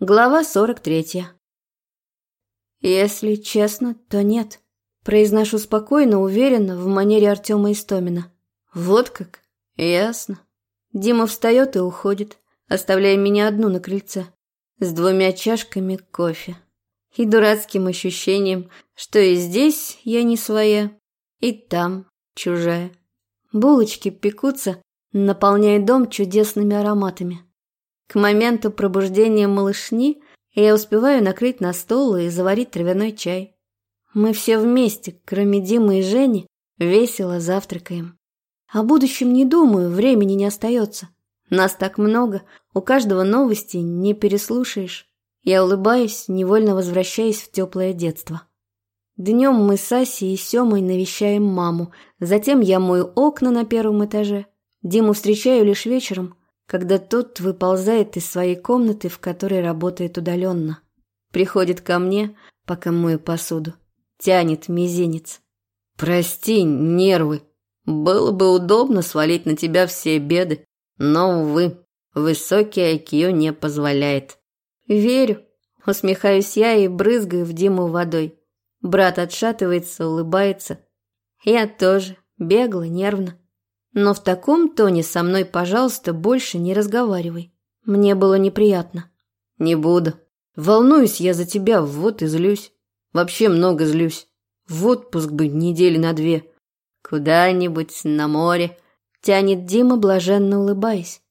Глава 43. Если честно, то нет. Произношу спокойно, уверенно, в манере Артема Истомина. Вот как? Ясно. Дима встает и уходит, оставляя меня одну на крыльце, с двумя чашками кофе. И дурацким ощущением, что и здесь я не своя, и там чужая. Булочки пекутся, наполняя дом чудесными ароматами. К моменту пробуждения малышни я успеваю накрыть на стол и заварить травяной чай. Мы все вместе, кроме Димы и Жени, весело завтракаем. О будущем не думаю, времени не остается. Нас так много, у каждого новости не переслушаешь. Я улыбаюсь, невольно возвращаясь в теплое детство. Днем мы с Асей и Семой навещаем маму, затем я мою окна на первом этаже. Диму встречаю лишь вечером, когда тот выползает из своей комнаты, в которой работает удаленно. Приходит ко мне, пока мою посуду. Тянет мизинец. «Прости, нервы. Было бы удобно свалить на тебя все беды, но, увы, высокий IQ не позволяет». «Верю», — усмехаюсь я и брызгаю в Диму водой. Брат отшатывается, улыбается. Я тоже, бегло, нервно. Но в таком тоне со мной, пожалуйста, больше не разговаривай. Мне было неприятно. Не буду. Волнуюсь я за тебя, вот и злюсь. Вообще много злюсь. В отпуск бы недели на две. Куда-нибудь на море. Тянет Дима, блаженно улыбаясь.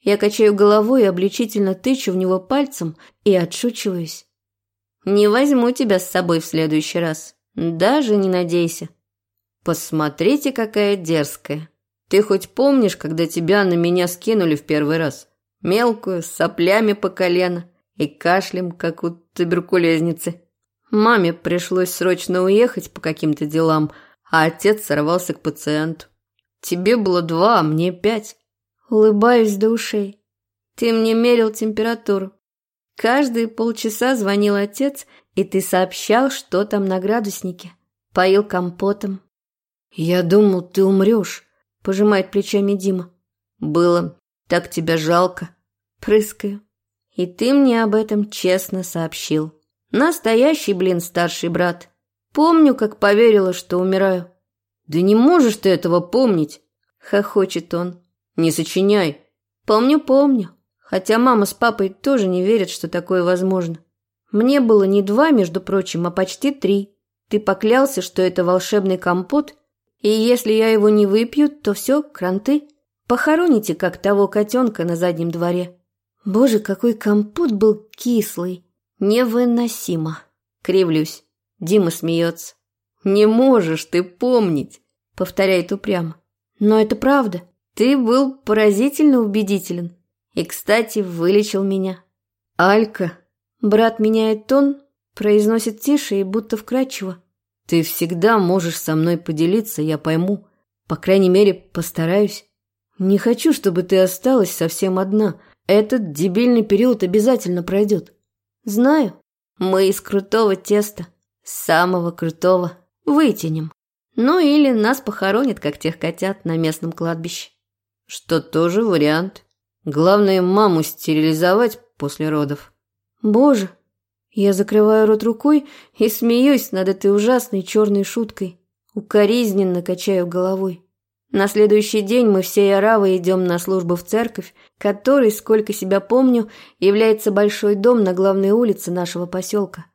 Я качаю головой и обличительно тычу в него пальцем и отшучиваюсь. Не возьму тебя с собой в следующий раз. Даже не надейся. Посмотрите, какая дерзкая. Ты хоть помнишь, когда тебя на меня скинули в первый раз? Мелкую, с соплями по колено и кашлем, как у туберкулезницы. Маме пришлось срочно уехать по каким-то делам, а отец сорвался к пациенту. Тебе было два, а мне пять. Улыбаюсь до ушей. Ты мне мерил температуру. Каждые полчаса звонил отец, и ты сообщал, что там на градуснике. Поил компотом. Я думал, ты умрешь. Пожимает плечами Дима. Было. Так тебя жалко. Прыскаю. И ты мне об этом честно сообщил. Настоящий, блин, старший брат. Помню, как поверила, что умираю. Да не можешь ты этого помнить, хохочет он. Не сочиняй. Помню, помню. Хотя мама с папой тоже не верят, что такое возможно. Мне было не два, между прочим, а почти три. Ты поклялся, что это волшебный компот, и если я его не выпью, то все, кранты. Похороните, как того котенка на заднем дворе. Боже, какой компот был кислый. Невыносимо. Кривлюсь. Дима смеется. Не можешь ты помнить, повторяет упрямо. Но это правда. Ты был поразительно убедителен. И, кстати, вылечил меня. Алька. Брат меняет тон, произносит тише и будто вкрадчиво. Ты всегда можешь со мной поделиться, я пойму. По крайней мере, постараюсь. Не хочу, чтобы ты осталась совсем одна. Этот дебильный период обязательно пройдет. Знаю. Мы из крутого теста. Самого крутого. Вытянем. Ну или нас похоронят, как тех котят на местном кладбище. Что тоже вариант. Главное, маму стерилизовать после родов. Боже, я закрываю рот рукой и смеюсь над этой ужасной черной шуткой. Укоризненно качаю головой. На следующий день мы всей оравой идем на службу в церковь, который, сколько себя помню, является большой дом на главной улице нашего поселка.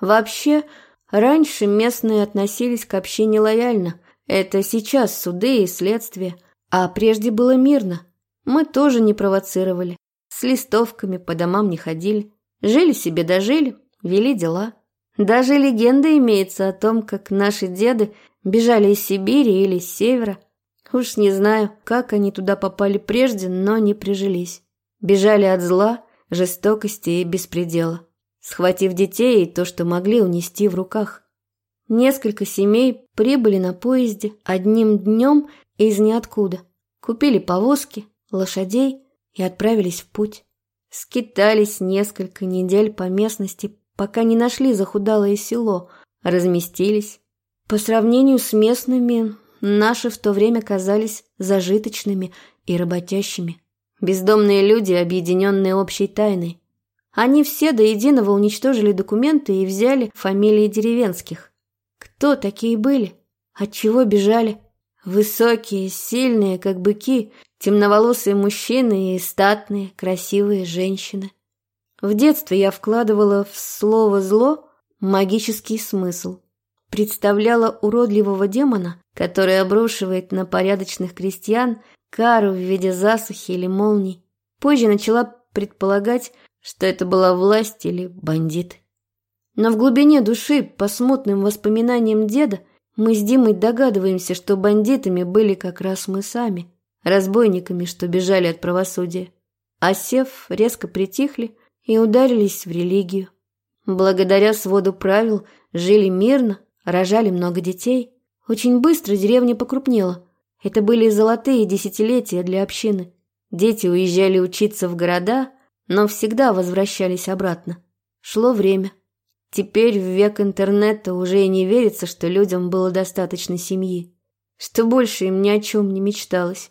Вообще, раньше местные относились к общине лояльно. Это сейчас суды и следствие, а прежде было мирно. Мы тоже не провоцировали, с листовками по домам не ходили. Жили себе дожили, вели дела. Даже легенда имеется о том, как наши деды бежали из Сибири или с севера. Уж не знаю, как они туда попали прежде, но не прижились. Бежали от зла, жестокости и беспредела, схватив детей и то, что могли унести в руках. Несколько семей прибыли на поезде одним днем из ниоткуда. Купили повозки, лошадей и отправились в путь. Скитались несколько недель по местности, пока не нашли захудалое село, разместились. По сравнению с местными, наши в то время казались зажиточными и работящими. Бездомные люди, объединенные общей тайной. Они все до единого уничтожили документы и взяли фамилии деревенских. Кто такие были? От чего бежали? Высокие, сильные, как быки, темноволосые мужчины и статные, красивые женщины. В детстве я вкладывала в слово «зло» магический смысл. Представляла уродливого демона, который обрушивает на порядочных крестьян кару в виде засухи или молний. Позже начала предполагать, что это была власть или бандиты. Но в глубине души, по смутным воспоминаниям деда, мы с Димой догадываемся, что бандитами были как раз мы сами, разбойниками, что бежали от правосудия. А сев резко притихли и ударились в религию. Благодаря своду правил жили мирно, рожали много детей. Очень быстро деревня покрупнела. Это были золотые десятилетия для общины. Дети уезжали учиться в города, но всегда возвращались обратно. Шло время. Теперь в век интернета уже и не верится, что людям было достаточно семьи, что больше им ни о чем не мечталось.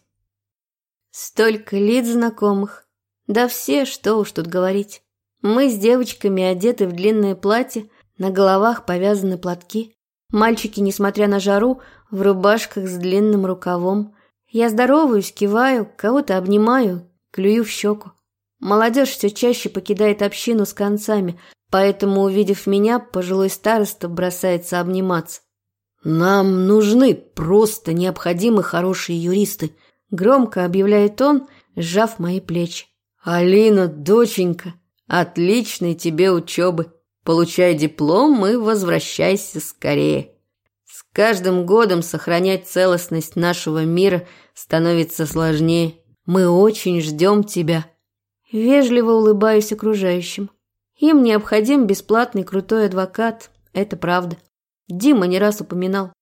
Столько лиц знакомых. Да все, что уж тут говорить. Мы с девочками одеты в длинное платье, на головах повязаны платки. Мальчики, несмотря на жару, в рубашках с длинным рукавом. Я здороваюсь, киваю, кого-то обнимаю, клюю в щеку. Молодежь все чаще покидает общину с концами, поэтому, увидев меня, пожилой староста бросается обниматься. «Нам нужны просто необходимы хорошие юристы», — громко объявляет он, сжав мои плечи. «Алина, доченька, отличной тебе учебы. Получай диплом и возвращайся скорее. С каждым годом сохранять целостность нашего мира становится сложнее. Мы очень ждем тебя». Вежливо улыбаюсь окружающим. Им необходим бесплатный крутой адвокат, это правда. Дима не раз упоминал.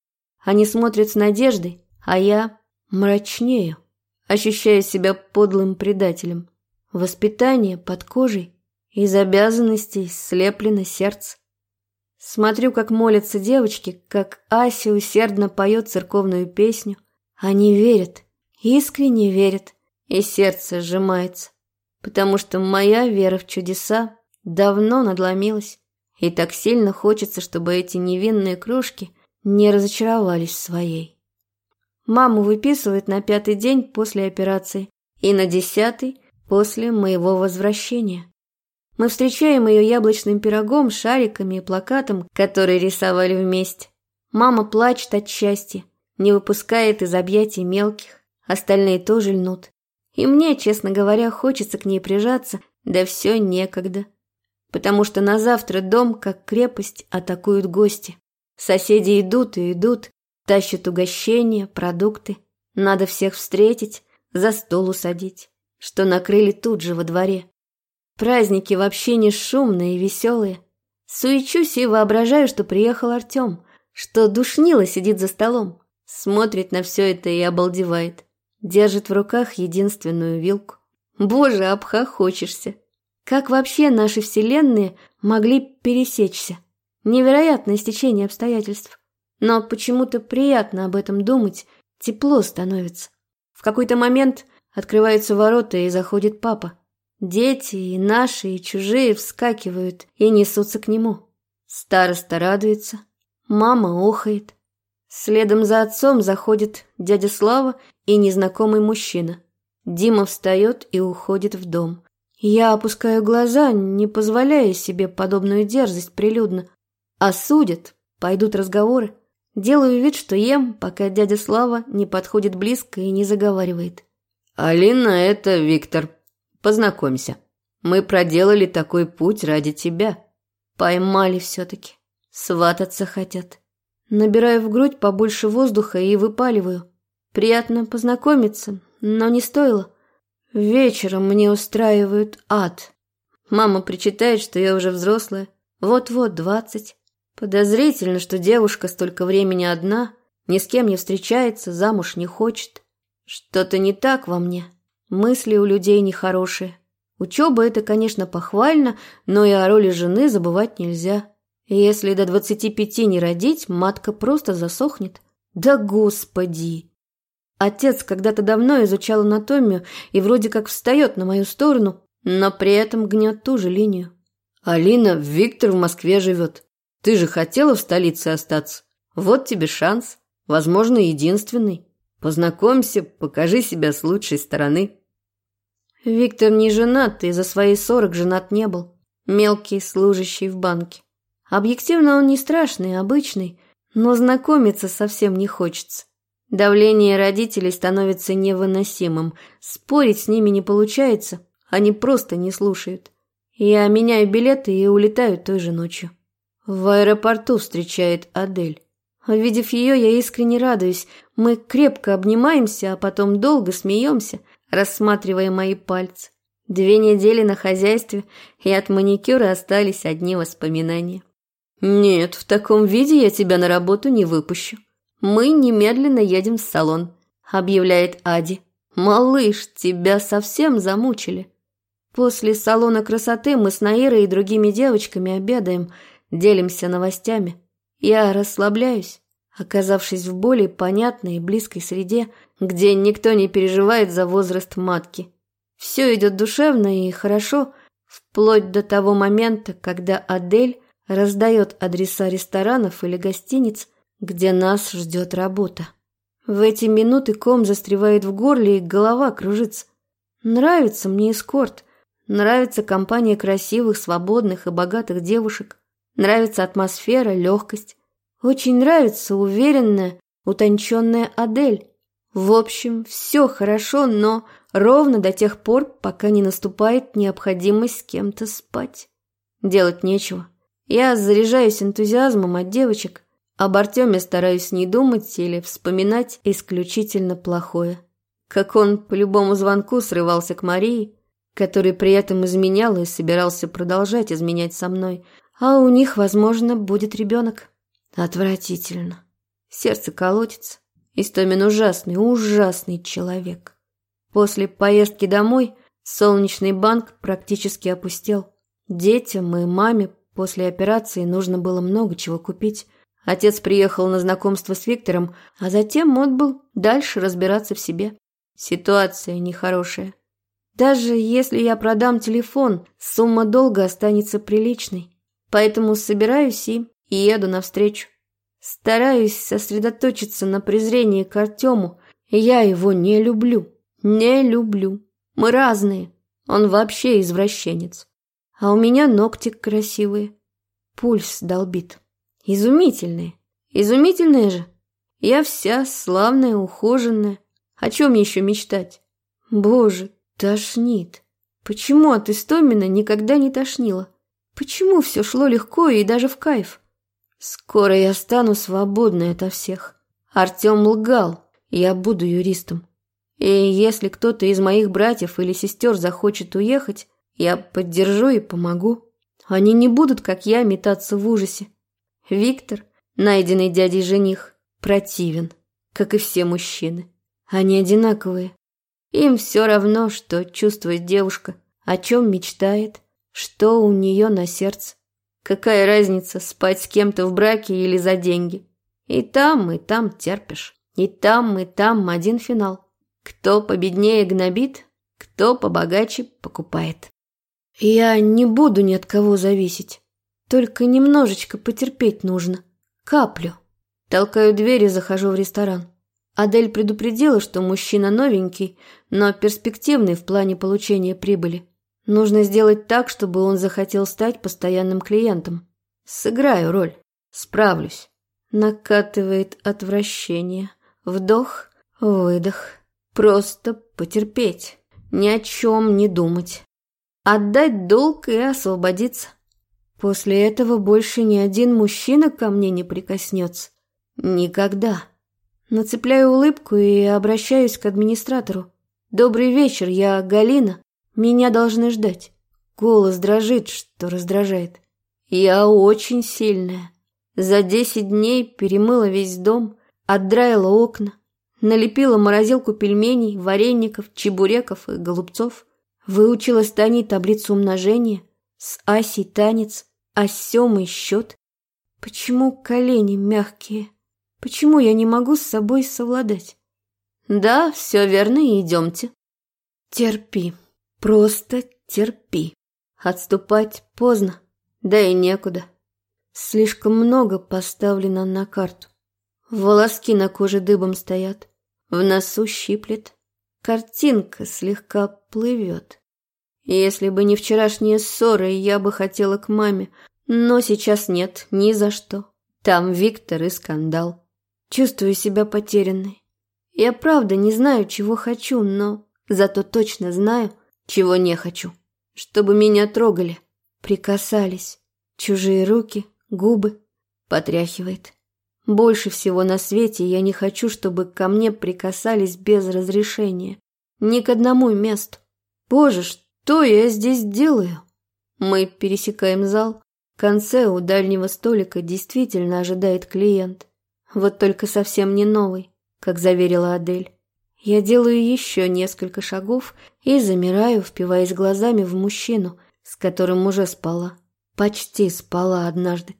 Они смотрят с надеждой, а я мрачнею, ощущая себя подлым предателем. Воспитание под кожей, из обязанностей слеплено сердце. Смотрю, как молятся девочки, как Ася усердно поет церковную песню. Они верят, искренне верят, и сердце сжимается потому что моя вера в чудеса давно надломилась, и так сильно хочется, чтобы эти невинные крошки не разочаровались в своей. Маму выписывают на пятый день после операции и на десятый после моего возвращения. Мы встречаем ее яблочным пирогом, шариками и плакатом, который рисовали вместе. Мама плачет от счастья, не выпускает из объятий мелких, остальные тоже льнут. И мне, честно говоря, хочется к ней прижаться, да все некогда. Потому что на завтра дом, как крепость, атакуют гости. Соседи идут и идут, тащат угощения, продукты. Надо всех встретить, за стол усадить, что накрыли тут же во дворе. Праздники вообще не шумные и веселые. Суечусь и воображаю, что приехал Артем, что душнило сидит за столом, смотрит на все это и обалдевает. Держит в руках единственную вилку. Боже, обхохочешься. Как вообще наши вселенные могли пересечься? Невероятное стечение обстоятельств. Но почему-то приятно об этом думать, тепло становится. В какой-то момент открываются ворота и заходит папа. Дети и наши, и чужие вскакивают и несутся к нему. Староста радуется, мама охает. Следом за отцом заходит дядя Слава и незнакомый мужчина. Дима встает и уходит в дом. Я опускаю глаза, не позволяя себе подобную дерзость прилюдно. Осудят, пойдут разговоры. Делаю вид, что ем, пока дядя Слава не подходит близко и не заговаривает. «Алина, это Виктор. Познакомься. Мы проделали такой путь ради тебя. Поймали все-таки. Свататься хотят». Набираю в грудь побольше воздуха и выпаливаю. Приятно познакомиться, но не стоило. Вечером мне устраивают ад. Мама причитает, что я уже взрослая. Вот-вот двадцать. Подозрительно, что девушка столько времени одна, ни с кем не встречается, замуж не хочет. Что-то не так во мне. Мысли у людей нехорошие. Учеба – это, конечно, похвально, но и о роли жены забывать нельзя. Если до двадцати пяти не родить, матка просто засохнет. Да господи! Отец когда-то давно изучал анатомию и вроде как встает на мою сторону, но при этом гнет ту же линию. Алина, Виктор в Москве живет. Ты же хотела в столице остаться. Вот тебе шанс. Возможно, единственный. Познакомься, покажи себя с лучшей стороны. Виктор не женат и за свои сорок женат не был. Мелкий служащий в банке. Объективно он не страшный, обычный, но знакомиться совсем не хочется. Давление родителей становится невыносимым. Спорить с ними не получается, они просто не слушают. Я меняю билеты и улетаю той же ночью. В аэропорту встречает Адель. Увидев ее, я искренне радуюсь. Мы крепко обнимаемся, а потом долго смеемся, рассматривая мои пальцы. Две недели на хозяйстве, и от маникюра остались одни воспоминания. «Нет, в таком виде я тебя на работу не выпущу. Мы немедленно едем в салон», — объявляет Ади. «Малыш, тебя совсем замучили». После салона красоты мы с Наирой и другими девочками обедаем, делимся новостями. Я расслабляюсь, оказавшись в более понятной и близкой среде, где никто не переживает за возраст матки. Все идет душевно и хорошо, вплоть до того момента, когда Адель раздает адреса ресторанов или гостиниц, где нас ждет работа. В эти минуты ком застревает в горле и голова кружится. Нравится мне эскорт, нравится компания красивых, свободных и богатых девушек, нравится атмосфера, легкость. Очень нравится уверенная, утонченная Адель. В общем, все хорошо, но ровно до тех пор, пока не наступает необходимость с кем-то спать. Делать нечего. Я заряжаюсь энтузиазмом от девочек, об Артеме стараюсь не думать или вспоминать исключительно плохое. Как он по любому звонку срывался к Марии, который при этом изменял и собирался продолжать изменять со мной, а у них, возможно, будет ребенок. Отвратительно. Сердце колотится. Истомин ужасный, ужасный человек. После поездки домой солнечный банк практически опустел. Детям и маме после операции нужно было много чего купить. Отец приехал на знакомство с Виктором, а затем отбыл дальше разбираться в себе. Ситуация нехорошая. Даже если я продам телефон, сумма долга останется приличной. Поэтому собираюсь и еду навстречу. Стараюсь сосредоточиться на презрении к Артему. Я его не люблю. Не люблю. Мы разные. Он вообще извращенец. А у меня ногти красивые. Пульс долбит. Изумительные. Изумительные же. Я вся славная, ухоженная. О чем еще мечтать? Боже, тошнит. Почему от Истомина никогда не тошнило? Почему все шло легко и даже в кайф? Скоро я стану свободной ото всех. Артем лгал, я буду юристом. И если кто-то из моих братьев или сестер захочет уехать, я поддержу и помогу. Они не будут, как я, метаться в ужасе. Виктор, найденный дядей жених, противен, как и все мужчины. Они одинаковые. Им все равно, что чувствует девушка, о чем мечтает, что у нее на сердце. Какая разница, спать с кем-то в браке или за деньги? И там, и там терпишь. И там, и там один финал. Кто победнее гнобит, кто побогаче покупает. Я не буду ни от кого зависеть. Только немножечко потерпеть нужно. Каплю. Толкаю дверь и захожу в ресторан. Адель предупредила, что мужчина новенький, но перспективный в плане получения прибыли. Нужно сделать так, чтобы он захотел стать постоянным клиентом. Сыграю роль. Справлюсь. Накатывает отвращение. Вдох, выдох. Просто потерпеть, ни о чем не думать. Отдать долг и освободиться. После этого больше ни один мужчина ко мне не прикоснется. Никогда. Нацепляю улыбку и обращаюсь к администратору. «Добрый вечер, я Галина. Меня должны ждать». Голос дрожит, что раздражает. Я очень сильная. За десять дней перемыла весь дом, отдраила окна, Налепила морозилку пельменей, вареников, чебуреков и голубцов. Выучила Таней таблицу умножения, с Асей танец, а с Семой счет. Почему колени мягкие? Почему я не могу с собой совладать? Да, все верно, идемте. Терпи, просто терпи. Отступать поздно, да и некуда. Слишком много поставлено на карту. Волоски на коже дыбом стоят, в носу щиплет, картинка слегка плывет. Если бы не вчерашние ссоры, я бы хотела к маме, но сейчас нет, ни за что. Там Виктор и скандал. Чувствую себя потерянной. Я правда не знаю, чего хочу, но зато точно знаю, чего не хочу. Чтобы меня трогали, прикасались. Чужие руки, губы. Потряхивает. Больше всего на свете я не хочу, чтобы ко мне прикасались без разрешения. Ни к одному месту. Боже, что я здесь делаю? Мы пересекаем зал. В конце у дальнего столика действительно ожидает клиент. Вот только совсем не новый, как заверила Адель. Я делаю еще несколько шагов и замираю, впиваясь глазами в мужчину, с которым уже спала. Почти спала однажды.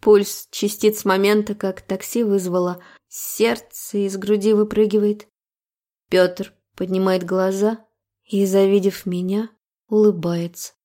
Пульс частиц момента, как такси вызвало. Сердце из груди выпрыгивает. Петр поднимает глаза и, завидев меня, улыбается.